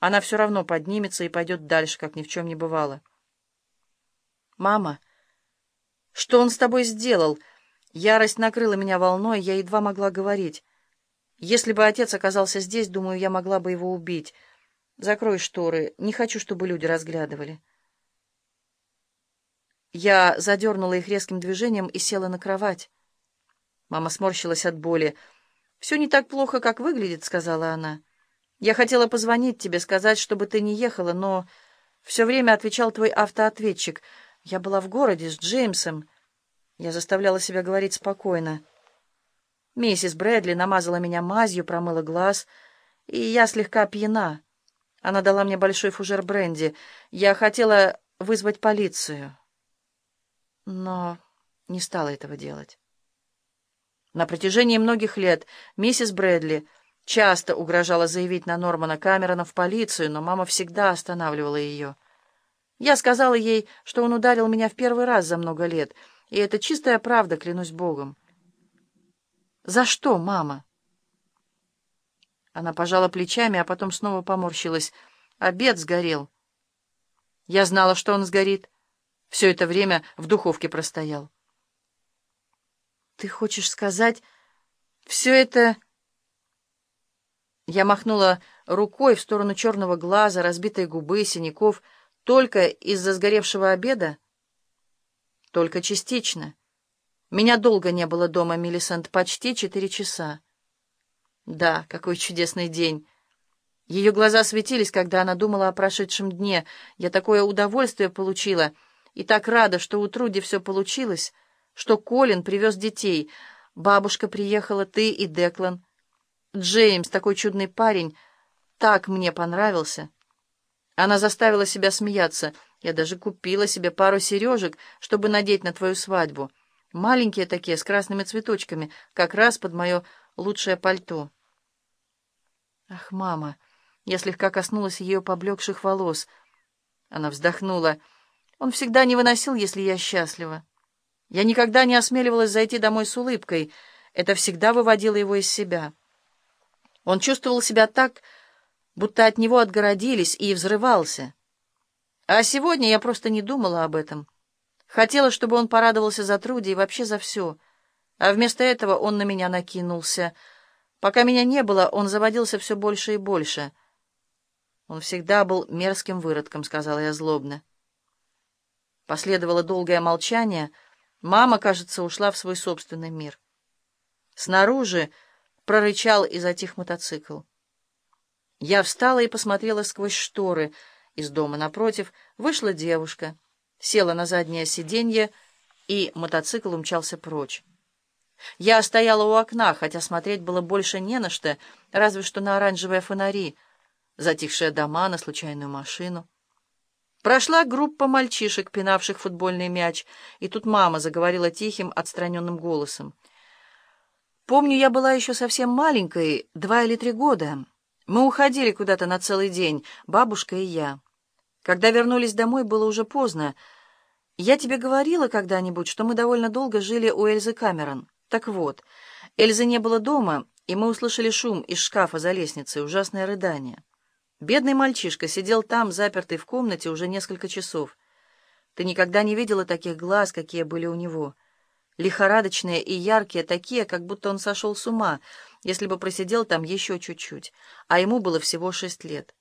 она все равно поднимется и пойдет дальше, как ни в чем не бывало. «Мама, что он с тобой сделал?» Ярость накрыла меня волной, я едва могла говорить. Если бы отец оказался здесь, думаю, я могла бы его убить. Закрой шторы, не хочу, чтобы люди разглядывали. Я задернула их резким движением и села на кровать. Мама сморщилась от боли. «Все не так плохо, как выглядит», — сказала она. «Я хотела позвонить тебе, сказать, чтобы ты не ехала, но все время отвечал твой автоответчик. Я была в городе с Джеймсом». Я заставляла себя говорить спокойно. Миссис Брэдли намазала меня мазью, промыла глаз, и я слегка пьяна. Она дала мне большой фужер бренди. Я хотела вызвать полицию, но не стала этого делать. На протяжении многих лет миссис Брэдли часто угрожала заявить на Нормана Камерона в полицию, но мама всегда останавливала ее. Я сказала ей, что он ударил меня в первый раз за много лет — и это чистая правда, клянусь Богом. «За что, мама?» Она пожала плечами, а потом снова поморщилась. Обед сгорел. Я знала, что он сгорит. Все это время в духовке простоял. «Ты хочешь сказать, все это...» Я махнула рукой в сторону черного глаза, разбитой губы, синяков, только из-за сгоревшего обеда. Только частично. Меня долго не было дома, Миллисент, почти четыре часа. Да, какой чудесный день. Ее глаза светились, когда она думала о прошедшем дне. Я такое удовольствие получила, и так рада, что у Труди все получилось, что Колин привез детей. Бабушка приехала, ты и Деклан. Джеймс, такой чудный парень, так мне понравился. Она заставила себя смеяться — я даже купила себе пару сережек, чтобы надеть на твою свадьбу. Маленькие такие, с красными цветочками, как раз под мое лучшее пальто. Ах, мама! Я слегка коснулась ее поблекших волос. Она вздохнула. Он всегда не выносил, если я счастлива. Я никогда не осмеливалась зайти домой с улыбкой. Это всегда выводило его из себя. Он чувствовал себя так, будто от него отгородились, и взрывался. А сегодня я просто не думала об этом. Хотела, чтобы он порадовался за Труди и вообще за все. А вместо этого он на меня накинулся. Пока меня не было, он заводился все больше и больше. Он всегда был мерзким выродком, сказала я злобно. Последовало долгое молчание. Мама, кажется, ушла в свой собственный мир. Снаружи прорычал и затих мотоцикл. Я встала и посмотрела сквозь шторы — из дома напротив вышла девушка, села на заднее сиденье, и мотоцикл умчался прочь. Я стояла у окна, хотя смотреть было больше не на что, разве что на оранжевые фонари, затихшие дома, на случайную машину. Прошла группа мальчишек, пинавших футбольный мяч, и тут мама заговорила тихим, отстраненным голосом. «Помню, я была еще совсем маленькой, два или три года. Мы уходили куда-то на целый день, бабушка и я». Когда вернулись домой, было уже поздно. Я тебе говорила когда-нибудь, что мы довольно долго жили у Эльзы Камерон. Так вот, Эльзы не было дома, и мы услышали шум из шкафа за лестницей, ужасное рыдание. Бедный мальчишка сидел там, запертый в комнате, уже несколько часов. Ты никогда не видела таких глаз, какие были у него. Лихорадочные и яркие, такие, как будто он сошел с ума, если бы просидел там еще чуть-чуть, а ему было всего шесть лет.